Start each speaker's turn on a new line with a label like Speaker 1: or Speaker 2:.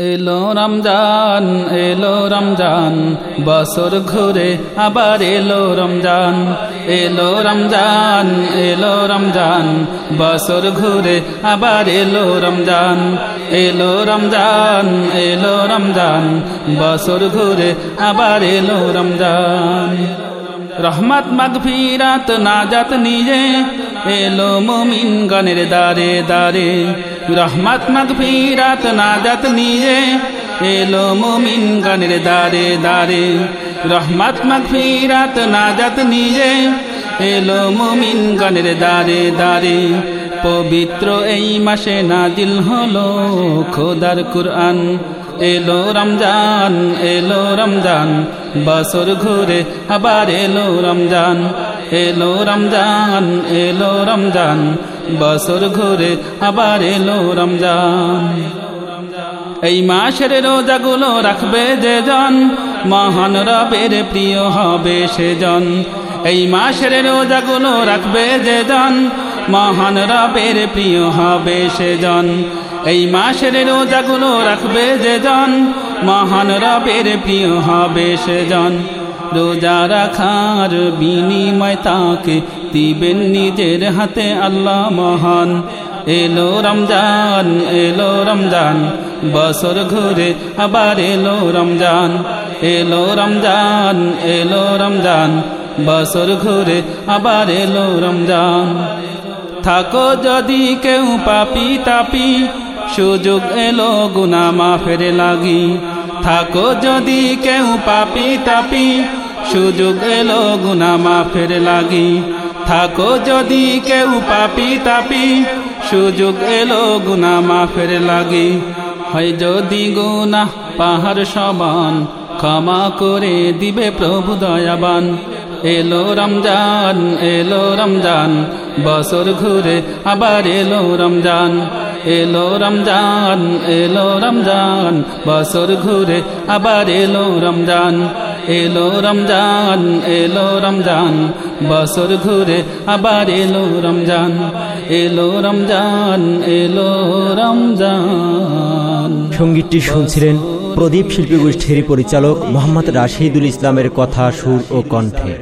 Speaker 1: এলো রমজান এলো রমজান, বছর ঘুরে আবার এলো রমজান। এলো রমজান এলো রমজান, বছর ঘুরে আবার এলো রমজান। এলো রমজান এলো রমজান, বছর ঘুরে আবার এলো রমজান। রহমত মাগফিরাত নাজাত নিজে, এলো মুমিন গনের দারে দারে রহমত মাগফিরাত নাজাত নিয়ে এলো মুমিন গনের দারে দারে রহমত মাগফিরাত নাজাত নিয়ে এলো মুমিন গনের দারে দারে পবিত্র এই মাসে নাজিল হলো খোদার কুরআন। এলো রমজান এলো রমজান বছর ঘুরে আবার এলো রমজান। এলো রমজান এলো রমজান, বছর ঘুরে আবার এলো রমজান। এই মাসের রোজাগুলো রাখবে যে জন, মহান রবের প্রিয় হবে সেজন এই মাসের রোজাগুলো রাখবে যে জন, মহান রবের প্রিয় হবে সেজন এই মাসের রোজাগুলো রাখবে যে জন, মহান রবের প্রিয় হবে সেজন রোজা রাখার বিনিময় তাকে দিবেন নিজের হাতে আল্লাহ মহান। এলো রমজান এলো রমজান, বছর ঘুরে আবার এলো রমজান। এলো রমজান এলো রমজান, বছর ঘুরে আবার এলো রমজান। থাকো যদি কেউ পাপি তাপি, সুযোগ এলো গুনা মাফের লাগি। থাকো যদি কেউ পাপি তাপি সুযোগ এলো, গুনা মাফের লাগি। থাকো যদি কেউ পাপি তাপি, সুযোগ এলো, গুনা মাফের লাগি। হয় যদি গুনা পাহাড় সমান, ক্ষমা করে দিবে প্রভু দয়াবান। এলো রমজান এলো রমজান, বছর ঘুরে আবার এলো রমজান। এলো রমজান এলো রমজান, বছর ঘুরে আবার এলো রমজান। এলো রমজান এলো রমজান, বছর ঘুরে আবার এলো রমজান এলো রমজান এলো রমজান।
Speaker 2: সঙ্গীতটি শুনছিলেন প্রদীপ শিল্পী গোষ্ঠীর পরিচালক মোহাম্মদ রাশিদুল ইসলামের কথা, সুর ও কণ্ঠে।